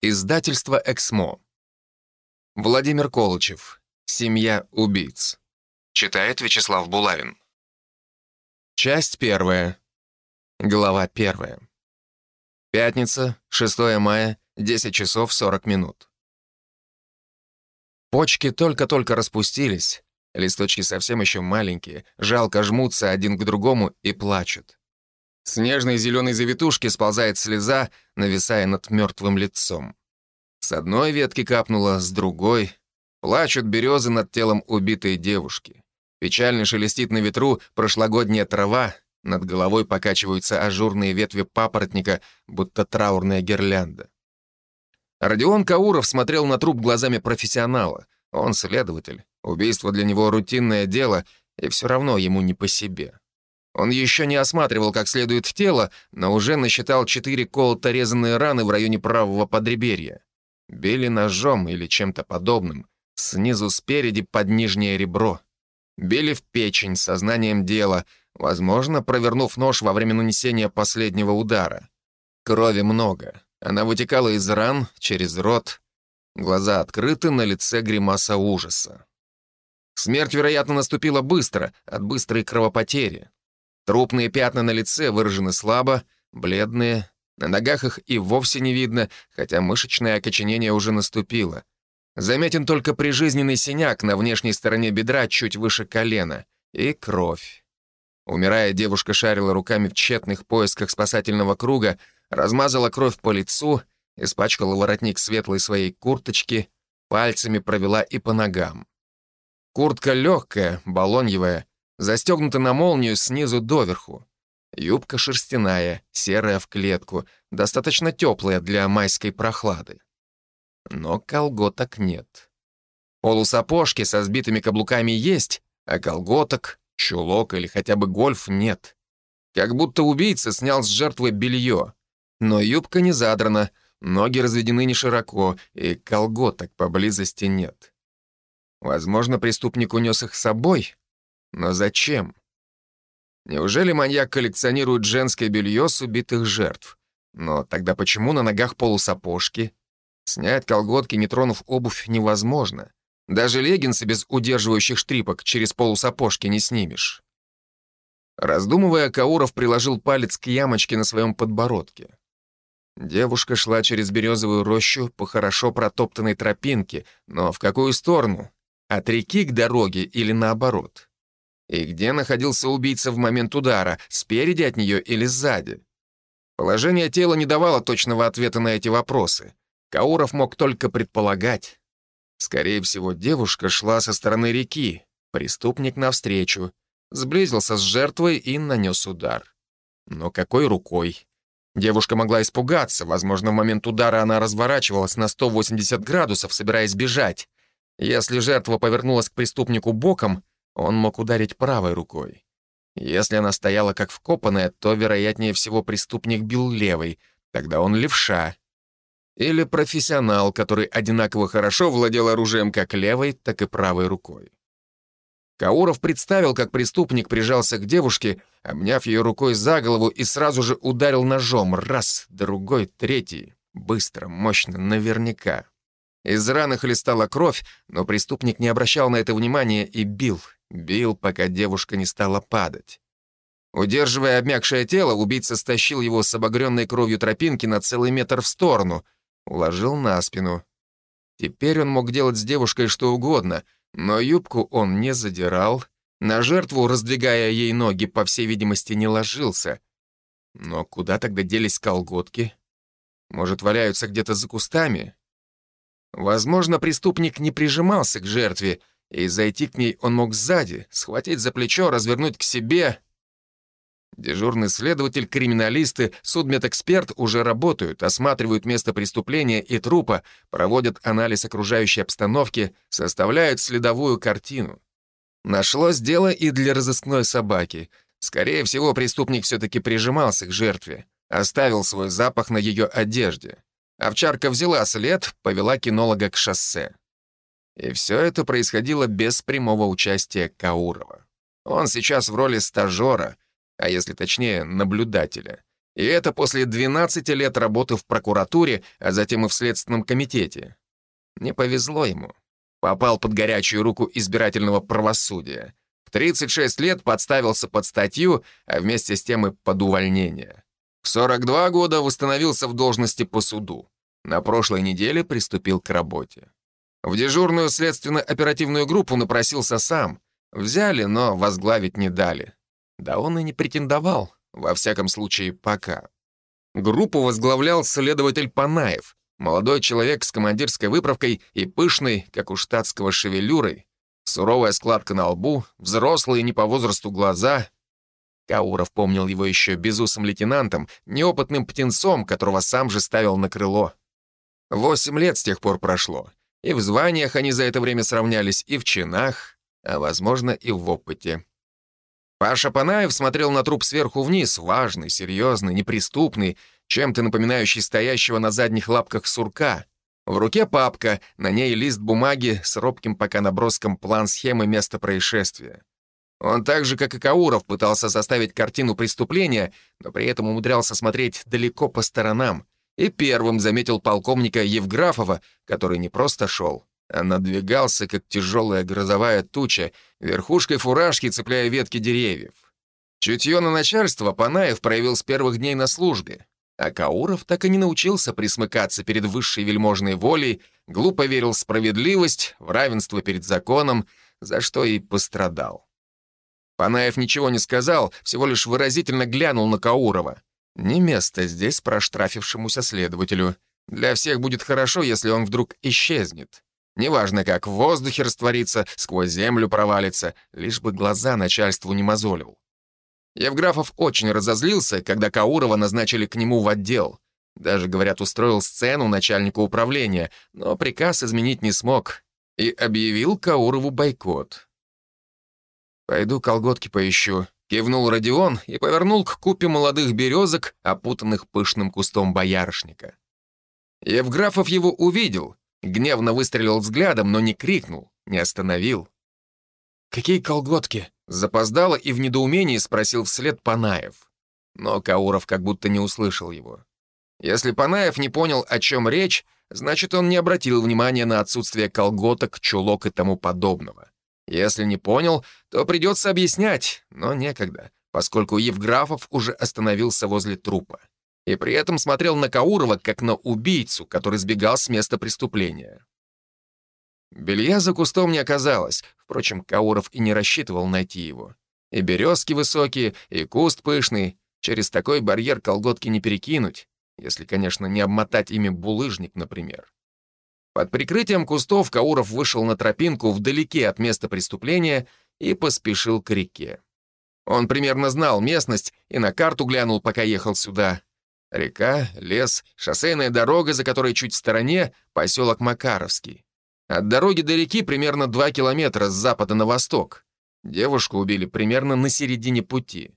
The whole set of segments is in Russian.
Издательство «Эксмо». Владимир Колычев. Семья убийц. Читает Вячеслав Булавин. Часть первая. Глава первая. Пятница, 6 мая, 10 часов 40 минут. Почки только-только распустились, листочки совсем еще маленькие, жалко жмутся один к другому и плачут. С нежной зеленой завитушки сползает слеза, нависая над мертвым лицом. С одной ветки капнула, с другой. Плачут березы над телом убитой девушки. Печально шелестит на ветру прошлогодняя трава, над головой покачиваются ажурные ветви папоротника, будто траурная гирлянда. Родион Кауров смотрел на труп глазами профессионала. Он следователь. Убийство для него рутинное дело, и все равно ему не по себе. Он еще не осматривал как следует тело, но уже насчитал четыре колото-резанные раны в районе правого подреберья. Били ножом или чем-то подобным, снизу спереди под нижнее ребро. Били в печень сознанием дела, возможно, провернув нож во время нанесения последнего удара. Крови много. Она вытекала из ран, через рот. Глаза открыты, на лице гримаса ужаса. Смерть, вероятно, наступила быстро, от быстрой кровопотери. Трупные пятна на лице выражены слабо, бледные. На ногах их и вовсе не видно, хотя мышечное окоченение уже наступило. Заметен только прижизненный синяк на внешней стороне бедра чуть выше колена. И кровь. Умирая, девушка шарила руками в тщетных поисках спасательного круга, размазала кровь по лицу, испачкала воротник светлой своей курточки, пальцами провела и по ногам. Куртка легкая, балоньевая, Застегнута на молнию снизу доверху. Юбка шерстяная, серая в клетку, достаточно теплая для майской прохлады. Но колготок нет. Полусапожки со сбитыми каблуками есть, а колготок, чулок или хотя бы гольф нет. Как будто убийца снял с жертвы белье. Но юбка не задрана, ноги разведены не широко, и колготок поблизости нет. Возможно, преступник унес их с собой, но зачем? Неужели маньяк коллекционирует женское белье с убитых жертв? Но тогда почему на ногах полусапожки? Снять колготки, не тронув обувь, невозможно. Даже леггинсы без удерживающих штрипок через полусапожки не снимешь. Раздумывая, Кауров приложил палец к ямочке на своем подбородке. Девушка шла через березовую рощу по хорошо протоптанной тропинке, но в какую сторону? От реки к дороге или наоборот? И где находился убийца в момент удара, спереди от нее или сзади? Положение тела не давало точного ответа на эти вопросы. Кауров мог только предполагать. Скорее всего, девушка шла со стороны реки, преступник навстречу, сблизился с жертвой и нанес удар. Но какой рукой? Девушка могла испугаться, возможно, в момент удара она разворачивалась на 180 градусов, собираясь бежать. Если жертва повернулась к преступнику боком, он мог ударить правой рукой. Если она стояла как вкопанная, то, вероятнее всего, преступник бил левой, тогда он левша. Или профессионал, который одинаково хорошо владел оружием как левой, так и правой рукой. Кауров представил, как преступник прижался к девушке, обняв ее рукой за голову и сразу же ударил ножом. Раз, другой, третий. Быстро, мощно, наверняка. Из раны хлестала кровь, но преступник не обращал на это внимания и бил, Бил, пока девушка не стала падать. Удерживая обмякшее тело, убийца стащил его с обогренной кровью тропинки на целый метр в сторону, уложил на спину. Теперь он мог делать с девушкой что угодно, но юбку он не задирал, на жертву, раздвигая ей ноги, по всей видимости, не ложился. Но куда тогда делись колготки? Может, валяются где-то за кустами? Возможно, преступник не прижимался к жертве, и зайти к ней он мог сзади, схватить за плечо, развернуть к себе. Дежурный следователь, криминалисты, судмедэксперт уже работают, осматривают место преступления и трупа, проводят анализ окружающей обстановки, составляют следовую картину. Нашлось дело и для разыскной собаки. Скорее всего, преступник все-таки прижимался к жертве, оставил свой запах на ее одежде. Овчарка взяла след, повела кинолога к шоссе. И все это происходило без прямого участия Каурова. Он сейчас в роли стажера, а если точнее, наблюдателя. И это после 12 лет работы в прокуратуре, а затем и в Следственном комитете. Не повезло ему. Попал под горячую руку избирательного правосудия. В 36 лет подставился под статью, а вместе с тем и под увольнение. В 42 года восстановился в должности по суду. На прошлой неделе приступил к работе. В дежурную следственно-оперативную группу напросился сам. Взяли, но возглавить не дали. Да он и не претендовал, во всяком случае, пока. Группу возглавлял следователь Панаев, молодой человек с командирской выправкой и пышной, как у штатского шевелюрой, суровая складка на лбу, взрослые не по возрасту глаза. Кауров помнил его еще безусым лейтенантом, неопытным птенцом, которого сам же ставил на крыло. Восемь лет с тех пор прошло, и в званиях они за это время сравнялись, и в чинах, а, возможно, и в опыте. Паша Панаев смотрел на труп сверху вниз, важный, серьезный, неприступный, чем-то напоминающий стоящего на задних лапках сурка. В руке папка, на ней лист бумаги с робким пока наброском план схемы места происшествия. Он так же, как и Кауров, пытался составить картину преступления, но при этом умудрялся смотреть далеко по сторонам, и первым заметил полковника Евграфова, который не просто шел, а надвигался, как тяжелая грозовая туча, верхушкой фуражки цепляя ветки деревьев. Чутье на начальство Панаев проявил с первых дней на службе, а Кауров так и не научился присмыкаться перед высшей вельможной волей, глупо верил в справедливость, в равенство перед законом, за что и пострадал. Панаев ничего не сказал, всего лишь выразительно глянул на Каурова. Не место здесь проштрафившемуся следователю. Для всех будет хорошо, если он вдруг исчезнет. Неважно, как в воздухе растворится, сквозь землю провалится, лишь бы глаза начальству не мозолил. Евграфов очень разозлился, когда Каурова назначили к нему в отдел. Даже, говорят, устроил сцену начальнику управления, но приказ изменить не смог и объявил Каурову бойкот. «Пойду колготки поищу», — кивнул Родион и повернул к купе молодых березок, опутанных пышным кустом боярышника. Евграфов его увидел Гневно выстрелил взглядом, но не крикнул, не остановил. «Какие колготки?» Запоздало и в недоумении спросил вслед Панаев. Но Кауров как будто не услышал его. Если Панаев не понял, о чем речь, значит, он не обратил внимания на отсутствие колготок, чулок и тому подобного. Если не понял, то придется объяснять, но некогда, поскольку Евграфов уже остановился возле трупа и при этом смотрел на Каурова как на убийцу, который сбегал с места преступления. Белья за кустом не оказалось, впрочем, Кауров и не рассчитывал найти его. И березки высокие, и куст пышный, через такой барьер колготки не перекинуть, если, конечно, не обмотать ими булыжник, например. Под прикрытием кустов Кауров вышел на тропинку вдалеке от места преступления и поспешил к реке. Он примерно знал местность и на карту глянул, пока ехал сюда. Река, лес, шоссейная дорога, за которой чуть в стороне — поселок Макаровский. От дороги до реки примерно 2 километра с запада на восток. Девушку убили примерно на середине пути.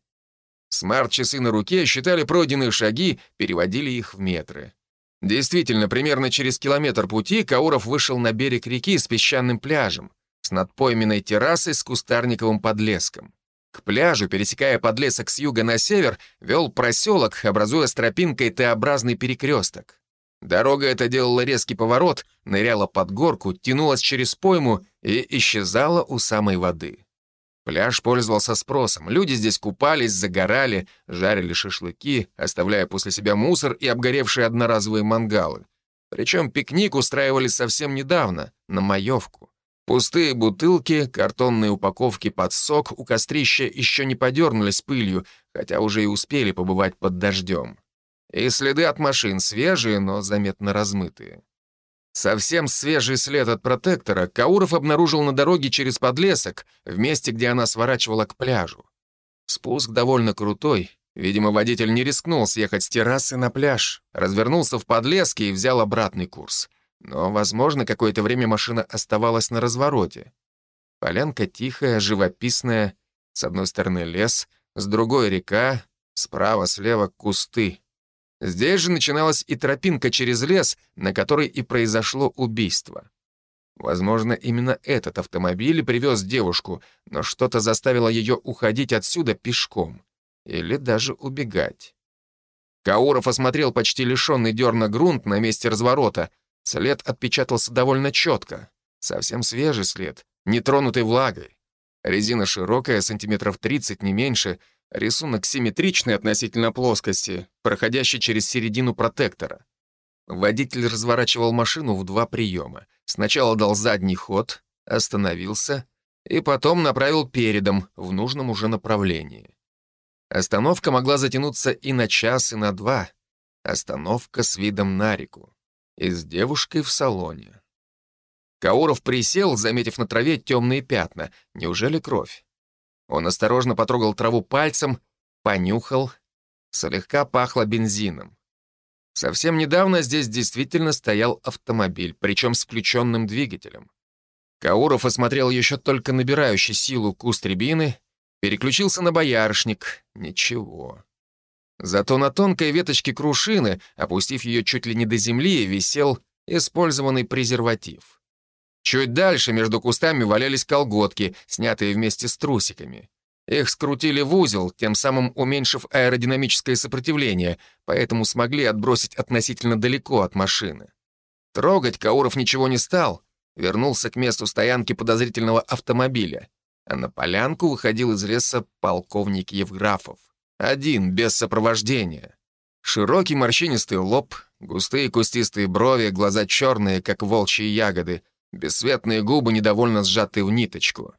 Смарт-часы на руке считали пройденные шаги, переводили их в метры. Действительно, примерно через километр пути Кауров вышел на берег реки с песчаным пляжем, с надпойменной террасой с кустарниковым подлеском. К пляжу, пересекая подлесок с юга на север, вел проселок, образуя с тропинкой Т-образный перекресток. Дорога эта делала резкий поворот, ныряла под горку, тянулась через пойму и исчезала у самой воды. Пляж пользовался спросом. Люди здесь купались, загорали, жарили шашлыки, оставляя после себя мусор и обгоревшие одноразовые мангалы. Причем пикник устраивали совсем недавно, на маевку. Пустые бутылки, картонные упаковки под сок у кострища еще не подернулись пылью, хотя уже и успели побывать под дождем. И следы от машин свежие, но заметно размытые. Совсем свежий след от протектора Кауров обнаружил на дороге через подлесок, в месте, где она сворачивала к пляжу. Спуск довольно крутой. Видимо, водитель не рискнул съехать с террасы на пляж, развернулся в подлеске и взял обратный курс — но, возможно, какое-то время машина оставалась на развороте. Полянка тихая, живописная. С одной стороны лес, с другой река, справа-слева кусты. Здесь же начиналась и тропинка через лес, на которой и произошло убийство. Возможно, именно этот автомобиль привез девушку, но что-то заставило ее уходить отсюда пешком. Или даже убегать. Кауров осмотрел почти лишенный дерна грунт на месте разворота. След отпечатался довольно четко. Совсем свежий след, нетронутый влагой. Резина широкая, сантиметров 30, не меньше. Рисунок симметричный относительно плоскости, проходящий через середину протектора. Водитель разворачивал машину в два приема. Сначала дал задний ход, остановился и потом направил передом в нужном уже направлении. Остановка могла затянуться и на час, и на два. Остановка с видом на реку. И с девушкой в салоне. Кауров присел, заметив на траве темные пятна. Неужели кровь? Он осторожно потрогал траву пальцем, понюхал. Слегка пахло бензином. Совсем недавно здесь действительно стоял автомобиль, причем с включенным двигателем. Кауров осмотрел еще только набирающий силу куст рябины, переключился на боярышник. Ничего. Зато на тонкой веточке крушины, опустив ее чуть ли не до земли, висел использованный презерватив. Чуть дальше между кустами валялись колготки, снятые вместе с трусиками. Их скрутили в узел, тем самым уменьшив аэродинамическое сопротивление, поэтому смогли отбросить относительно далеко от машины. Трогать Кауров ничего не стал, вернулся к месту стоянки подозрительного автомобиля, а на полянку выходил из леса полковник Евграфов. Один, без сопровождения. Широкий морщинистый лоб, густые кустистые брови, глаза черные, как волчьи ягоды, бесцветные губы, недовольно сжатые в ниточку.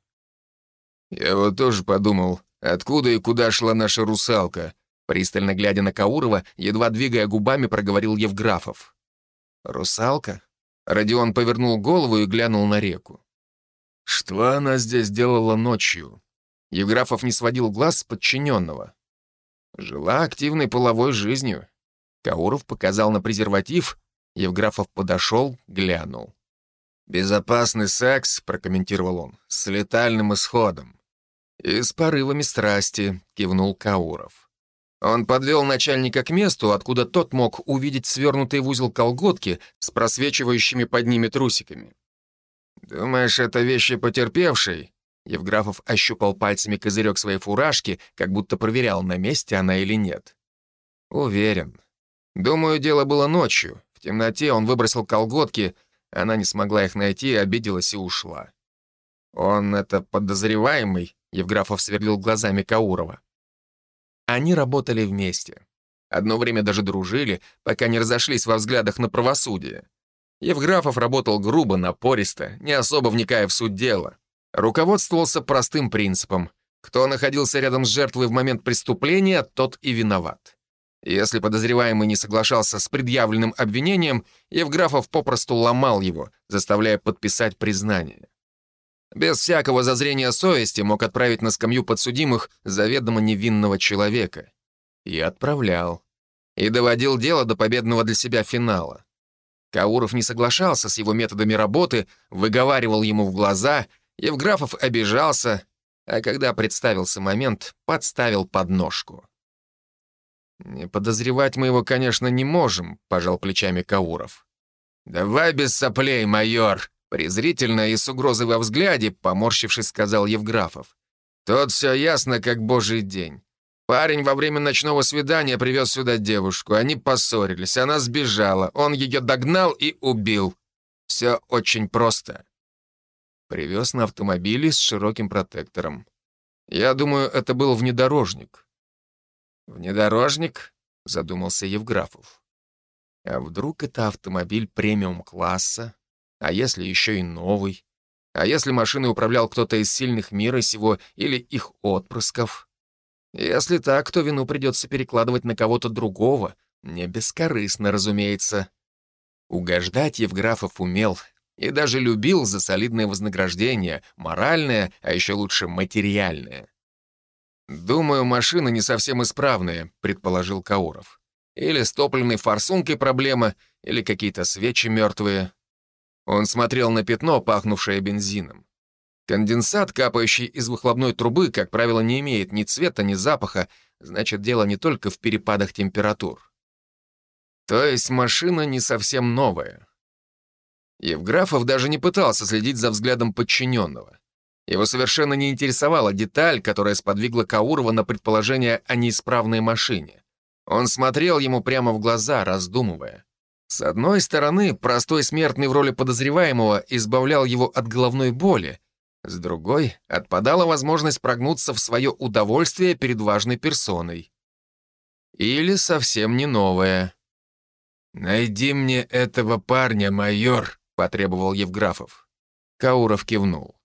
«Я вот тоже подумал, откуда и куда шла наша русалка?» Пристально глядя на Каурова, едва двигая губами, проговорил Евграфов. «Русалка?» Родион повернул голову и глянул на реку. «Что она здесь делала ночью?» Евграфов не сводил глаз с подчиненного. «Жила активной половой жизнью». Кауров показал на презерватив, Евграфов подошел, глянул. «Безопасный секс», — прокомментировал он, — «с летальным исходом. «И с порывами страсти», — кивнул Кауров. Он подвел начальника к месту, откуда тот мог увидеть свернутые в узел колготки с просвечивающими под ними трусиками. «Думаешь, это вещи потерпевшей?» Евграфов ощупал пальцами козырек своей фуражки, как будто проверял, на месте она или нет. «Уверен. Думаю, дело было ночью. В темноте он выбросил колготки, она не смогла их найти, обиделась и ушла. Он это подозреваемый?» Евграфов сверлил глазами Каурова. Они работали вместе. Одно время даже дружили, пока не разошлись во взглядах на правосудие. Евграфов работал грубо, напористо, не особо вникая в суть дела. Руководствовался простым принципом. Кто находился рядом с жертвой в момент преступления, тот и виноват. Если подозреваемый не соглашался с предъявленным обвинением, Евграфов попросту ломал его, заставляя подписать признание без всякого зазрения совести мог отправить на скамью подсудимых заведомо невинного человека. И отправлял. И доводил дело до победного для себя финала. Кауров не соглашался с его методами работы, выговаривал ему в глаза, Евграфов обижался, а когда представился момент, подставил подножку. «Не подозревать мы его, конечно, не можем», — пожал плечами Кауров. «Давай без соплей, майор», Презрительно и с угрозой во взгляде, поморщившись, сказал Евграфов. «Тут все ясно, как божий день. Парень во время ночного свидания привез сюда девушку. Они поссорились, она сбежала. Он ее догнал и убил. Все очень просто». Привез на автомобиле с широким протектором. Я думаю, это был внедорожник. «Внедорожник?» — задумался Евграфов. «А вдруг это автомобиль премиум-класса, а если еще и новый? А если машиной управлял кто-то из сильных мира сего или их отпрысков? Если так, то вину придется перекладывать на кого-то другого, не бескорыстно, разумеется. Угождать Евграфов умел и даже любил за солидное вознаграждение, моральное, а еще лучше материальное. «Думаю, машина не совсем исправная», — предположил Кауров. «Или с топливной форсункой проблема, или какие-то свечи мертвые. Он смотрел на пятно, пахнувшее бензином. Конденсат, капающий из выхлопной трубы, как правило, не имеет ни цвета, ни запаха, значит, дело не только в перепадах температур. То есть машина не совсем новая. Евграфов даже не пытался следить за взглядом подчиненного. Его совершенно не интересовала деталь, которая сподвигла Каурова на предположение о неисправной машине. Он смотрел ему прямо в глаза, раздумывая. С одной стороны, простой смертный в роли подозреваемого избавлял его от головной боли, с другой — отпадала возможность прогнуться в свое удовольствие перед важной персоной. Или совсем не новое. «Найди мне этого парня, майор», — потребовал Евграфов. Кауров кивнул.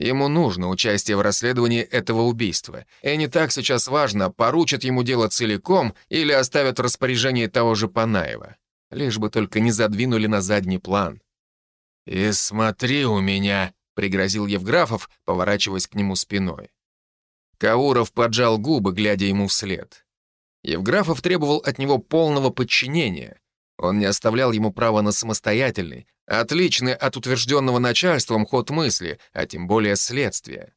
Ему нужно участие в расследовании этого убийства. И не так сейчас важно, поручат ему дело целиком или оставят в распоряжении того же Панаева. Лишь бы только не задвинули на задний план. «И смотри у меня», — пригрозил Евграфов, поворачиваясь к нему спиной. Кауров поджал губы, глядя ему вслед. Евграфов требовал от него полного подчинения. Он не оставлял ему права на самостоятельный, отличный от утвержденного начальством ход мысли, а тем более следствия.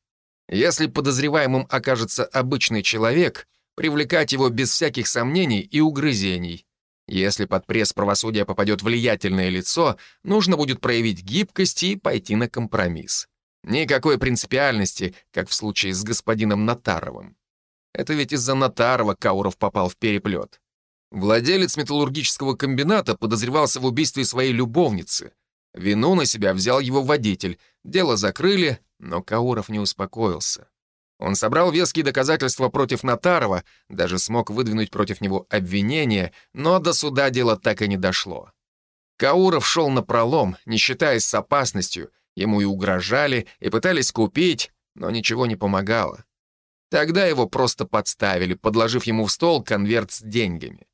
Если подозреваемым окажется обычный человек, привлекать его без всяких сомнений и угрызений. Если под пресс правосудия попадет влиятельное лицо, нужно будет проявить гибкость и пойти на компромисс. Никакой принципиальности, как в случае с господином Натаровым. Это ведь из-за Натарова Кауров попал в переплет. Владелец металлургического комбината подозревался в убийстве своей любовницы. Вину на себя взял его водитель. Дело закрыли, но Кауров не успокоился. Он собрал веские доказательства против Натарова, даже смог выдвинуть против него обвинение, но до суда дело так и не дошло. Кауров шел на пролом, не считаясь с опасностью, ему и угрожали, и пытались купить, но ничего не помогало. Тогда его просто подставили, подложив ему в стол конверт с деньгами.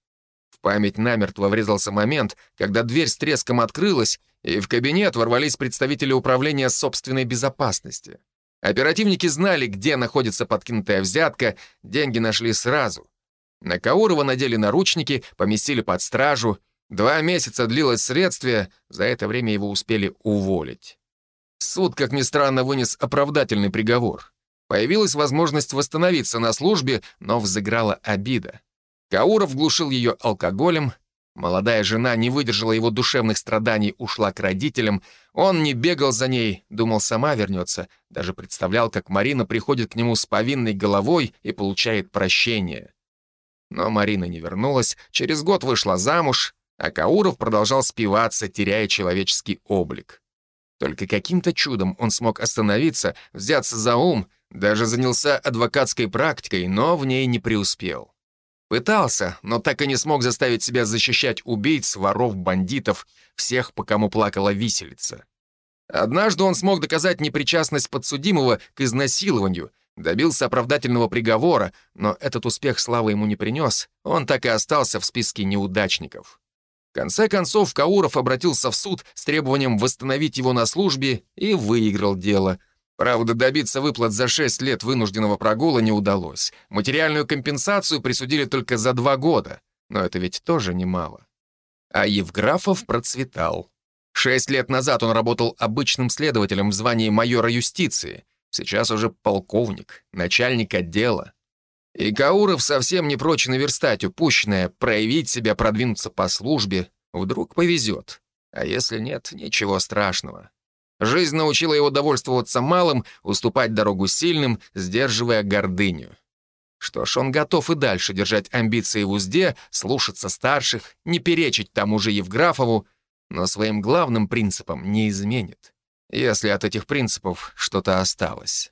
В память намертво врезался момент, когда дверь с треском открылась, и в кабинет ворвались представители управления собственной безопасности. Оперативники знали, где находится подкинутая взятка, деньги нашли сразу. На Каурова надели наручники, поместили под стражу. Два месяца длилось следствие, за это время его успели уволить. Суд, как ни странно, вынес оправдательный приговор. Появилась возможность восстановиться на службе, но взыграла обида. Кауров глушил ее алкоголем, молодая жена не выдержала его душевных страданий, ушла к родителям, он не бегал за ней, думал, сама вернется, даже представлял, как Марина приходит к нему с повинной головой и получает прощение. Но Марина не вернулась, через год вышла замуж, а Кауров продолжал спиваться, теряя человеческий облик. Только каким-то чудом он смог остановиться, взяться за ум, даже занялся адвокатской практикой, но в ней не преуспел. Пытался, но так и не смог заставить себя защищать убийц, воров, бандитов, всех, по кому плакала виселица. Однажды он смог доказать непричастность подсудимого к изнасилованию, добился оправдательного приговора, но этот успех славы ему не принес, он так и остался в списке неудачников. В конце концов, Кауров обратился в суд с требованием восстановить его на службе и выиграл дело — Правда, добиться выплат за 6 лет вынужденного прогула не удалось. Материальную компенсацию присудили только за два года. Но это ведь тоже немало. А Евграфов процветал. Шесть лет назад он работал обычным следователем в звании майора юстиции. Сейчас уже полковник, начальник отдела. И Кауров совсем не прочь наверстать упущенное, проявить себя, продвинуться по службе. Вдруг повезет. А если нет, ничего страшного. Жизнь научила его довольствоваться малым, уступать дорогу сильным, сдерживая гордыню. Что ж, он готов и дальше держать амбиции в узде, слушаться старших, не перечить тому же Евграфову, но своим главным принципам не изменит, если от этих принципов что-то осталось.